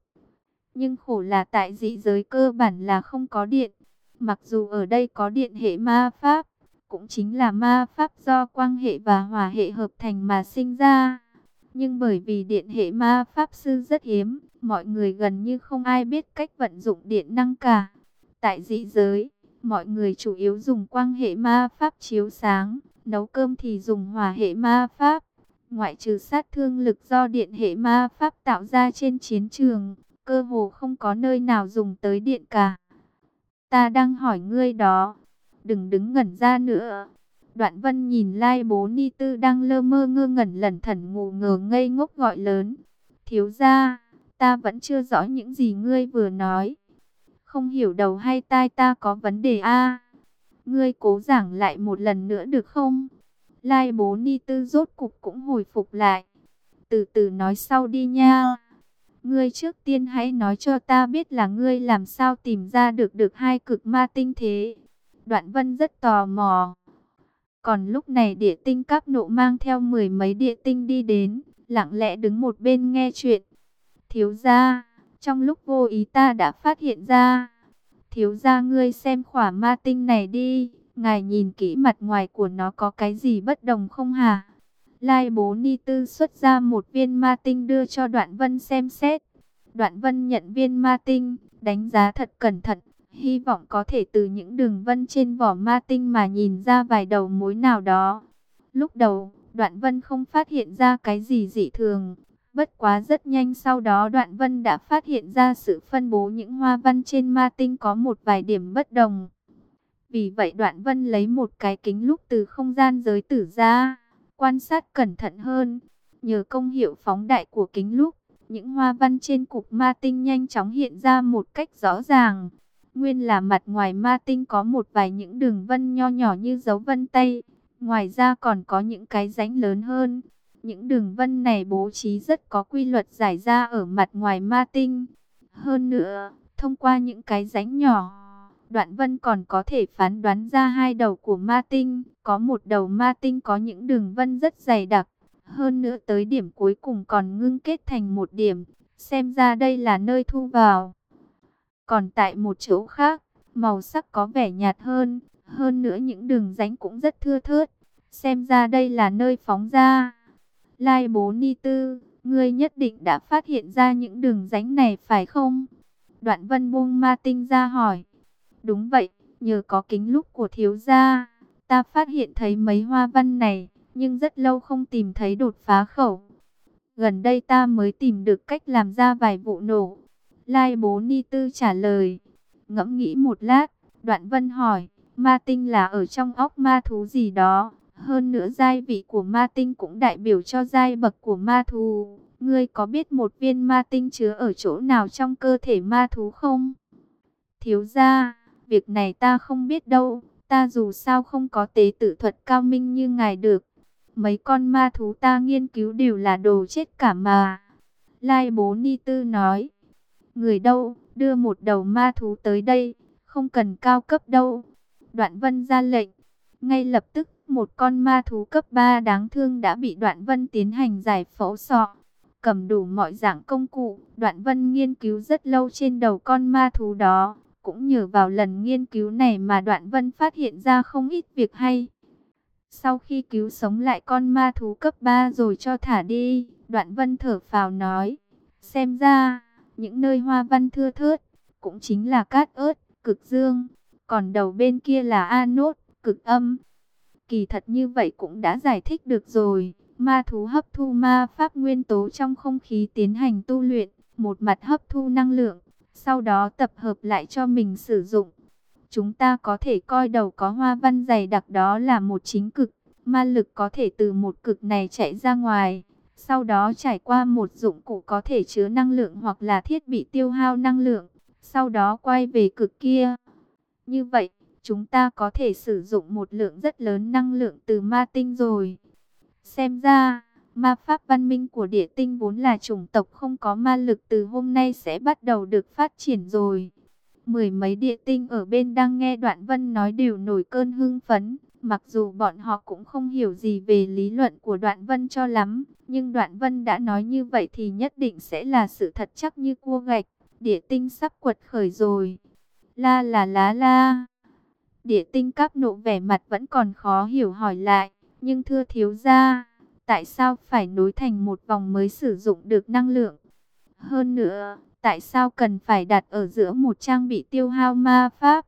Nhưng khổ là tại dị giới cơ bản là không có điện, mặc dù ở đây có điện hệ ma pháp, cũng chính là ma pháp do quang hệ và hỏa hệ hợp thành mà sinh ra. Nhưng bởi vì điện hệ ma pháp sư rất hiếm, mọi người gần như không ai biết cách vận dụng điện năng cả. Tại dị giới, mọi người chủ yếu dùng quang hệ ma pháp chiếu sáng, nấu cơm thì dùng hỏa hệ ma pháp. Ngoại trừ sát thương lực do điện hệ ma pháp tạo ra trên chiến trường, cơ hồ không có nơi nào dùng tới điện cả. Ta đang hỏi ngươi đó, đừng đứng ngẩn ra nữa. Đoạn vân nhìn lai bố ni tư đang lơ mơ ngơ ngẩn lẩn thần ngủ ngờ ngây ngốc gọi lớn. Thiếu ra, ta vẫn chưa rõ những gì ngươi vừa nói. Không hiểu đầu hay tai ta có vấn đề a Ngươi cố giảng lại một lần nữa được không? Lai bố ni tư rốt cục cũng hồi phục lại. Từ từ nói sau đi nha. Ngươi trước tiên hãy nói cho ta biết là ngươi làm sao tìm ra được được hai cực ma tinh thế. Đoạn vân rất tò mò. Còn lúc này địa tinh các nộ mang theo mười mấy địa tinh đi đến, lặng lẽ đứng một bên nghe chuyện. Thiếu gia, trong lúc vô ý ta đã phát hiện ra. Thiếu gia ngươi xem khỏa ma tinh này đi, ngài nhìn kỹ mặt ngoài của nó có cái gì bất đồng không hả? Lai bố ni tư xuất ra một viên ma tinh đưa cho đoạn vân xem xét. Đoạn vân nhận viên ma tinh, đánh giá thật cẩn thận, hy vọng có thể từ những đường vân trên vỏ ma tinh mà nhìn ra vài đầu mối nào đó. Lúc đầu, đoạn vân không phát hiện ra cái gì dị thường. Bất quá rất nhanh sau đó đoạn vân đã phát hiện ra sự phân bố những hoa văn trên ma tinh có một vài điểm bất đồng. Vì vậy đoạn vân lấy một cái kính lúc từ không gian giới tử ra, quan sát cẩn thận hơn. Nhờ công hiệu phóng đại của kính lúc, những hoa văn trên cục ma tinh nhanh chóng hiện ra một cách rõ ràng. Nguyên là mặt ngoài ma tinh có một vài những đường vân nho nhỏ như dấu vân tay. Ngoài ra còn có những cái rãnh lớn hơn. Những đường vân này bố trí rất có quy luật giải ra ở mặt ngoài ma tinh. Hơn nữa, thông qua những cái rãnh nhỏ, đoạn vân còn có thể phán đoán ra hai đầu của ma tinh. Có một đầu ma tinh có những đường vân rất dày đặc. Hơn nữa tới điểm cuối cùng còn ngưng kết thành một điểm. Xem ra đây là nơi thu vào. Còn tại một chỗ khác, màu sắc có vẻ nhạt hơn, hơn nữa những đường rãnh cũng rất thưa thớt. Xem ra đây là nơi phóng ra. Lai bố ni tư, ngươi nhất định đã phát hiện ra những đường rãnh này phải không? Đoạn vân buông ma tinh ra hỏi. Đúng vậy, nhờ có kính lúc của thiếu gia, ta phát hiện thấy mấy hoa văn này, nhưng rất lâu không tìm thấy đột phá khẩu. Gần đây ta mới tìm được cách làm ra vài vụ nổ, Lai Bố Ni Tư trả lời. Ngẫm nghĩ một lát, đoạn vân hỏi, ma tinh là ở trong óc ma thú gì đó. Hơn nữa giai vị của ma tinh cũng đại biểu cho giai bậc của ma thú. Ngươi có biết một viên ma tinh chứa ở chỗ nào trong cơ thể ma thú không? Thiếu gia, việc này ta không biết đâu. Ta dù sao không có tế tự thuật cao minh như ngài được. Mấy con ma thú ta nghiên cứu đều là đồ chết cả mà. Lai bố Ni Tư nói. Người đâu, đưa một đầu ma thú tới đây, không cần cao cấp đâu. Đoạn vân ra lệnh. Ngay lập tức, một con ma thú cấp 3 đáng thương đã bị đoạn vân tiến hành giải phẫu sọ. Cầm đủ mọi dạng công cụ, đoạn vân nghiên cứu rất lâu trên đầu con ma thú đó. Cũng nhờ vào lần nghiên cứu này mà đoạn vân phát hiện ra không ít việc hay. Sau khi cứu sống lại con ma thú cấp 3 rồi cho thả đi, đoạn vân thở phào nói. Xem ra, những nơi hoa văn thưa thớt, cũng chính là cát ớt, cực dương. Còn đầu bên kia là A nốt, cực âm. Kỳ thật như vậy cũng đã giải thích được rồi. Ma thú hấp thu ma pháp nguyên tố trong không khí tiến hành tu luyện, một mặt hấp thu năng lượng, sau đó tập hợp lại cho mình sử dụng. Chúng ta có thể coi đầu có hoa văn dày đặc đó là một chính cực, ma lực có thể từ một cực này chạy ra ngoài, sau đó trải qua một dụng cụ có thể chứa năng lượng hoặc là thiết bị tiêu hao năng lượng, sau đó quay về cực kia. Như vậy, chúng ta có thể sử dụng một lượng rất lớn năng lượng từ ma tinh rồi. Xem ra, ma pháp văn minh của địa tinh vốn là chủng tộc không có ma lực từ hôm nay sẽ bắt đầu được phát triển rồi. Mười mấy địa tinh ở bên đang nghe đoạn vân nói đều nổi cơn hưng phấn. Mặc dù bọn họ cũng không hiểu gì về lý luận của đoạn vân cho lắm, nhưng đoạn vân đã nói như vậy thì nhất định sẽ là sự thật chắc như cua gạch. Địa tinh sắp quật khởi rồi. La là lá la. Địa tinh các nộ vẻ mặt vẫn còn khó hiểu hỏi lại. Nhưng thưa thiếu gia, tại sao phải nối thành một vòng mới sử dụng được năng lượng? Hơn nữa, tại sao cần phải đặt ở giữa một trang bị tiêu hao ma pháp?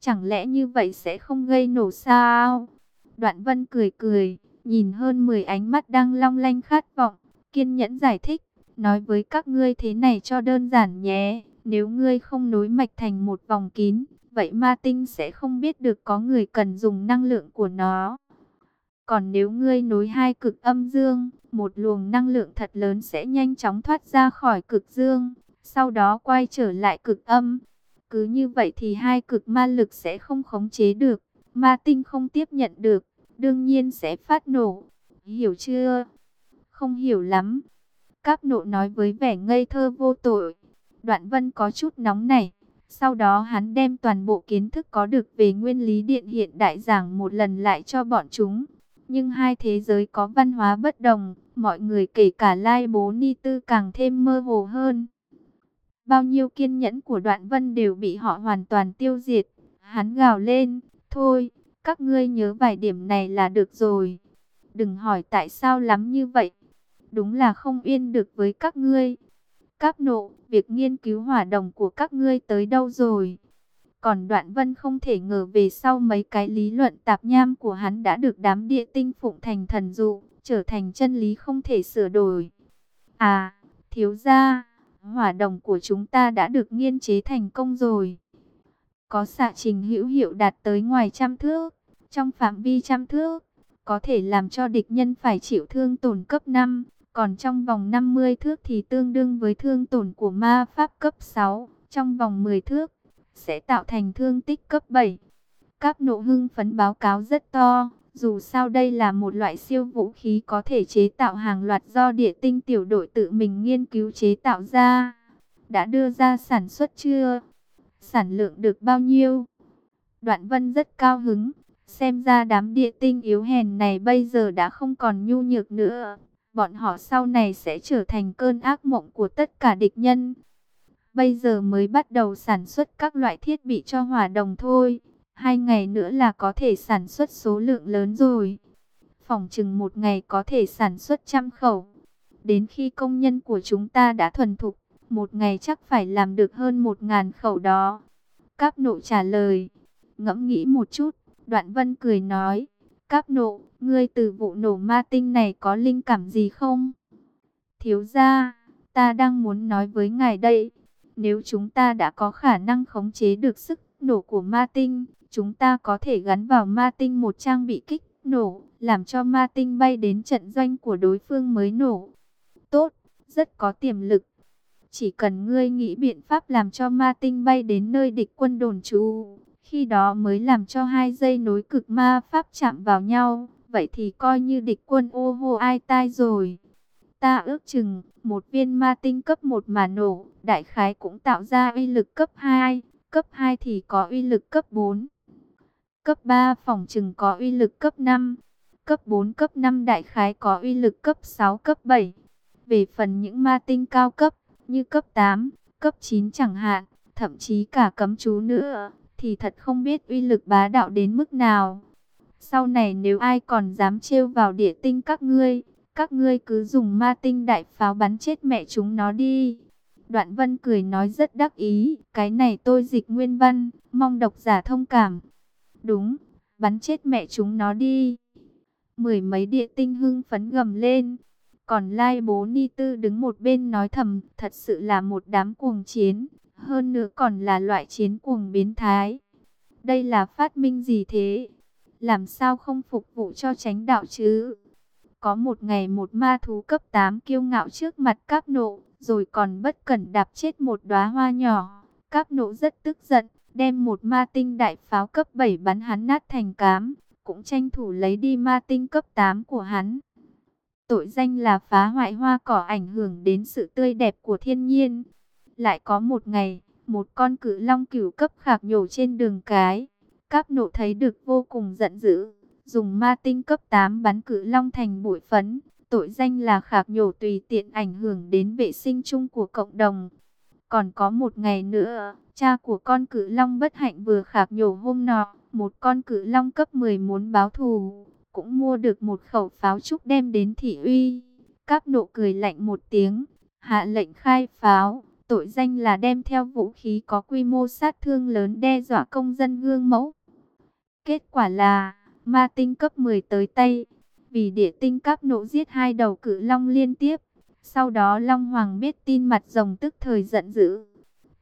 Chẳng lẽ như vậy sẽ không gây nổ sao? Đoạn vân cười cười, nhìn hơn 10 ánh mắt đang long lanh khát vọng, kiên nhẫn giải thích, nói với các ngươi thế này cho đơn giản nhé. Nếu ngươi không nối mạch thành một vòng kín, vậy ma tinh sẽ không biết được có người cần dùng năng lượng của nó. Còn nếu ngươi nối hai cực âm dương, một luồng năng lượng thật lớn sẽ nhanh chóng thoát ra khỏi cực dương, sau đó quay trở lại cực âm. Cứ như vậy thì hai cực ma lực sẽ không khống chế được, ma tinh không tiếp nhận được, đương nhiên sẽ phát nổ. Hiểu chưa? Không hiểu lắm. Cáp nộ nói với vẻ ngây thơ vô tội. Đoạn vân có chút nóng này. Sau đó hắn đem toàn bộ kiến thức có được về nguyên lý điện hiện đại giảng một lần lại cho bọn chúng. Nhưng hai thế giới có văn hóa bất đồng, mọi người kể cả Lai Bố Ni Tư càng thêm mơ hồ hơn. Bao nhiêu kiên nhẫn của đoạn vân đều bị họ hoàn toàn tiêu diệt. Hắn gào lên, thôi, các ngươi nhớ vài điểm này là được rồi. Đừng hỏi tại sao lắm như vậy. Đúng là không yên được với các ngươi. Các nộ, việc nghiên cứu hỏa đồng của các ngươi tới đâu rồi? Còn đoạn vân không thể ngờ về sau mấy cái lý luận tạp nham của hắn đã được đám địa tinh phụng thành thần dụ, trở thành chân lý không thể sửa đổi. À, thiếu gia, hỏa đồng của chúng ta đã được nghiên chế thành công rồi. Có xạ trình hữu hiệu đạt tới ngoài trăm thước, trong phạm vi trăm thước, có thể làm cho địch nhân phải chịu thương tổn cấp 5, còn trong vòng 50 thước thì tương đương với thương tổn của ma pháp cấp 6, trong vòng 10 thước sẽ tạo thành thương tích cấp 7. Các nộ hưng phấn báo cáo rất to, dù sao đây là một loại siêu vũ khí có thể chế tạo hàng loạt do địa tinh tiểu đội tự mình nghiên cứu chế tạo ra. Đã đưa ra sản xuất chưa? Sản lượng được bao nhiêu? Đoạn vân rất cao hứng, xem ra đám địa tinh yếu hèn này bây giờ đã không còn nhu nhược nữa. Bọn họ sau này sẽ trở thành cơn ác mộng của tất cả địch nhân. Bây giờ mới bắt đầu sản xuất các loại thiết bị cho hỏa đồng thôi. Hai ngày nữa là có thể sản xuất số lượng lớn rồi. Phòng chừng một ngày có thể sản xuất trăm khẩu. Đến khi công nhân của chúng ta đã thuần thục, một ngày chắc phải làm được hơn một ngàn khẩu đó. Cáp nộ trả lời. Ngẫm nghĩ một chút, đoạn vân cười nói. Cáp nộ, ngươi từ vụ nổ ma tinh này có linh cảm gì không? Thiếu gia, ta đang muốn nói với ngài đây. Nếu chúng ta đã có khả năng khống chế được sức nổ của ma tinh, chúng ta có thể gắn vào ma tinh một trang bị kích nổ, làm cho ma tinh bay đến trận doanh của đối phương mới nổ. Tốt, rất có tiềm lực. Chỉ cần ngươi nghĩ biện pháp làm cho ma tinh bay đến nơi địch quân đồn trú, khi đó mới làm cho hai dây nối cực ma pháp chạm vào nhau, vậy thì coi như địch quân ô hô ai tai rồi. Ta ước chừng, một viên ma tinh cấp 1 mà nổ, đại khái cũng tạo ra uy lực cấp 2, cấp 2 thì có uy lực cấp 4. Cấp 3 phòng chừng có uy lực cấp 5, cấp 4 cấp 5 đại khái có uy lực cấp 6 cấp 7. Về phần những ma tinh cao cấp, như cấp 8, cấp 9 chẳng hạn, thậm chí cả cấm chú nữa, thì thật không biết uy lực bá đạo đến mức nào. Sau này nếu ai còn dám trêu vào địa tinh các ngươi, các ngươi cứ dùng ma tinh đại pháo bắn chết mẹ chúng nó đi. Đoạn vân cười nói rất đắc ý, cái này tôi dịch nguyên văn, mong độc giả thông cảm. Đúng, bắn chết mẹ chúng nó đi. Mười mấy địa tinh hưng phấn gầm lên. Còn Lai Bố Ni Tư đứng một bên nói thầm, thật sự là một đám cuồng chiến, hơn nữa còn là loại chiến cuồng biến thái. Đây là phát minh gì thế? Làm sao không phục vụ cho tránh đạo chứ? Có một ngày một ma thú cấp 8 kiêu ngạo trước mặt các nộ, rồi còn bất cẩn đạp chết một đóa hoa nhỏ. Các nộ rất tức giận, đem một ma tinh đại pháo cấp 7 bắn hắn nát thành cám, cũng tranh thủ lấy đi ma tinh cấp 8 của hắn. Tội danh là phá hoại hoa cỏ ảnh hưởng đến sự tươi đẹp của thiên nhiên. Lại có một ngày, một con cự long cửu cấp khạc nhổ trên đường cái. Các nộ thấy được vô cùng giận dữ, dùng ma tinh cấp 8 bắn cự long thành bụi phấn. Tội danh là khạc nhổ tùy tiện ảnh hưởng đến vệ sinh chung của cộng đồng. Còn có một ngày nữa, cha của con cự long bất hạnh vừa khạc nhổ hôm nọ, một con cự long cấp 10 muốn báo thù, cũng mua được một khẩu pháo trúc đem đến thị uy. Các nộ cười lạnh một tiếng, hạ lệnh khai pháo, tội danh là đem theo vũ khí có quy mô sát thương lớn đe dọa công dân gương mẫu. Kết quả là, ma tinh cấp 10 tới tay, vì địa tinh cấp nộ giết hai đầu cự long liên tiếp. Sau đó Long Hoàng biết tin mặt rồng tức thời giận dữ.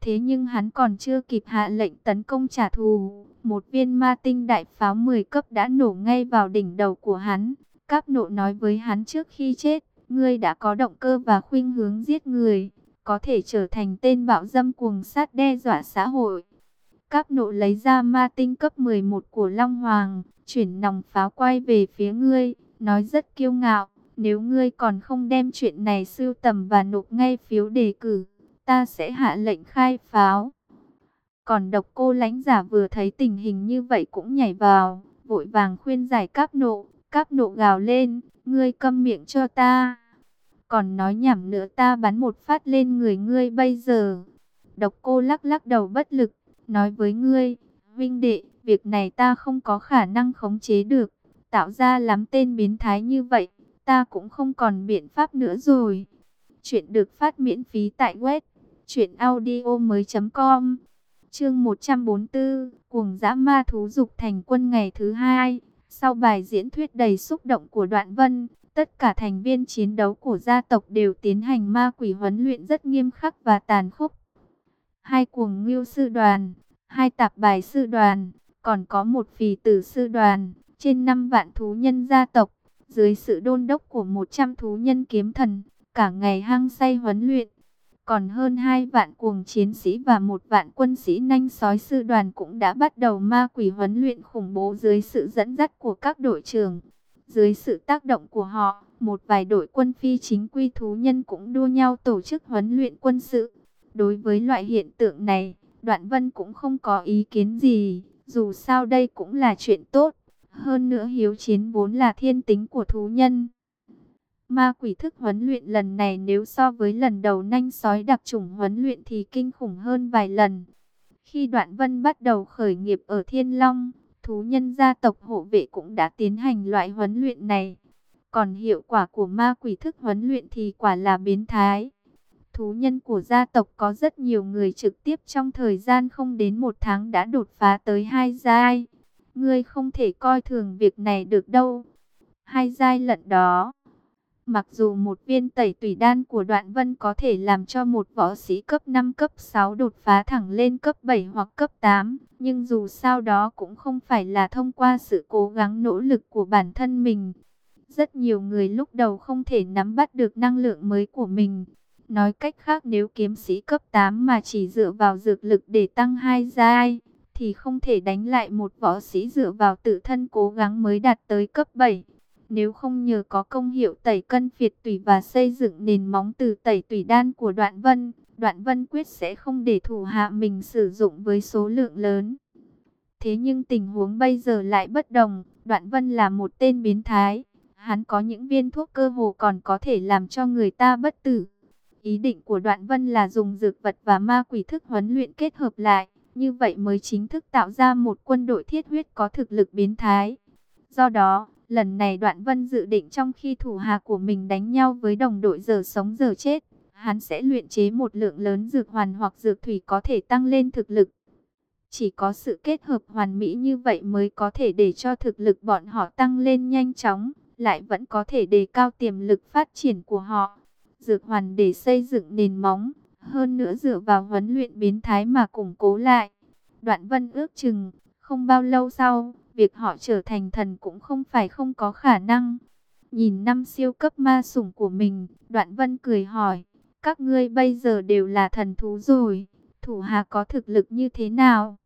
Thế nhưng hắn còn chưa kịp hạ lệnh tấn công trả thù. Một viên ma tinh đại pháo 10 cấp đã nổ ngay vào đỉnh đầu của hắn. Các nộ nói với hắn trước khi chết, ngươi đã có động cơ và khuynh hướng giết người, có thể trở thành tên bạo dâm cuồng sát đe dọa xã hội. Các nộ lấy ra ma tinh cấp 11 của Long Hoàng, chuyển nòng pháo quay về phía ngươi, nói rất kiêu ngạo. Nếu ngươi còn không đem chuyện này sưu tầm và nộp ngay phiếu đề cử, ta sẽ hạ lệnh khai pháo. Còn độc cô lãnh giả vừa thấy tình hình như vậy cũng nhảy vào, vội vàng khuyên giải cáp nộ, cáp nộ gào lên, ngươi câm miệng cho ta. Còn nói nhảm nữa ta bắn một phát lên người ngươi bây giờ. Độc cô lắc lắc đầu bất lực, nói với ngươi, vinh đệ, việc này ta không có khả năng khống chế được, tạo ra lắm tên biến thái như vậy, ta cũng không còn biện pháp nữa rồi. Chuyện được phát miễn phí tại web truyệnaudiomoi.com. Chương 144, cuồng dã ma thú dục thành quân ngày thứ hai. Sau bài diễn thuyết đầy xúc động của Đoạn Vân, tất cả thành viên chiến đấu của gia tộc đều tiến hành ma quỷ huấn luyện rất nghiêm khắc và tàn khốc. Hai cuồng ngưu sư đoàn, hai tạp bài sư đoàn, còn có một phì tử sư đoàn, trên 5 vạn thú nhân gia tộc, dưới sự đôn đốc của 100 thú nhân kiếm thần, cả ngày hăng say huấn luyện. Còn hơn hai vạn cuồng chiến sĩ và một vạn quân sĩ nanh sói sư đoàn cũng đã bắt đầu ma quỷ huấn luyện khủng bố dưới sự dẫn dắt của các đội trưởng. Dưới sự tác động của họ, một vài đội quân phi chính quy thú nhân cũng đua nhau tổ chức huấn luyện quân sự. Đối với loại hiện tượng này, Đoạn Vân cũng không có ý kiến gì, dù sao đây cũng là chuyện tốt. Hơn nữa hiếu chiến vốn là thiên tính của thú nhân. Ma quỷ thức huấn luyện lần này nếu so với lần đầu nanh sói đặc trùng huấn luyện thì kinh khủng hơn vài lần. Khi Đoạn Vân bắt đầu khởi nghiệp ở Thiên Long, thú nhân gia tộc hộ vệ cũng đã tiến hành loại huấn luyện này. Còn hiệu quả của ma quỷ thức huấn luyện thì quả là biến thái. Thú nhân của gia tộc có rất nhiều người trực tiếp trong thời gian không đến một tháng đã đột phá tới hai giai. Ngươi không thể coi thường việc này được đâu. Hai giai lận đó Mặc dù một viên tẩy tùy đan của đoạn vân có thể làm cho một võ sĩ cấp 5 cấp 6 đột phá thẳng lên cấp 7 hoặc cấp 8, nhưng dù sao đó cũng không phải là thông qua sự cố gắng nỗ lực của bản thân mình. Rất nhiều người lúc đầu không thể nắm bắt được năng lượng mới của mình. Nói cách khác nếu kiếm sĩ cấp 8 mà chỉ dựa vào dược lực để tăng hai giai, thì không thể đánh lại một võ sĩ dựa vào tự thân cố gắng mới đạt tới cấp 7. Nếu không nhờ có công hiệu tẩy cân phiệt tủy và xây dựng nền móng từ tẩy tủy đan của đoạn vân, đoạn vân quyết sẽ không để thủ hạ mình sử dụng với số lượng lớn. Thế nhưng tình huống bây giờ lại bất đồng, đoạn vân là một tên biến thái. Hắn có những viên thuốc cơ hồ còn có thể làm cho người ta bất tử. Ý định của đoạn vân là dùng dược vật và ma quỷ thức huấn luyện kết hợp lại. Như vậy mới chính thức tạo ra một quân đội thiết huyết có thực lực biến thái. Do đó, lần này đoạn vân dự định trong khi thủ hạ của mình đánh nhau với đồng đội giờ sống giờ chết, hắn sẽ luyện chế một lượng lớn dược hoàn hoặc dược thủy có thể tăng lên thực lực. Chỉ có sự kết hợp hoàn mỹ như vậy mới có thể để cho thực lực bọn họ tăng lên nhanh chóng, lại vẫn có thể đề cao tiềm lực phát triển của họ. Dược hoàn để xây dựng nền móng, hơn nữa dựa vào huấn luyện biến thái mà củng cố lại. Đoạn vân ước chừng, không bao lâu sau, việc họ trở thành thần cũng không phải không có khả năng. Nhìn năm siêu cấp ma sủng của mình, đoạn vân cười hỏi, các ngươi bây giờ đều là thần thú rồi, thủ hạ có thực lực như thế nào?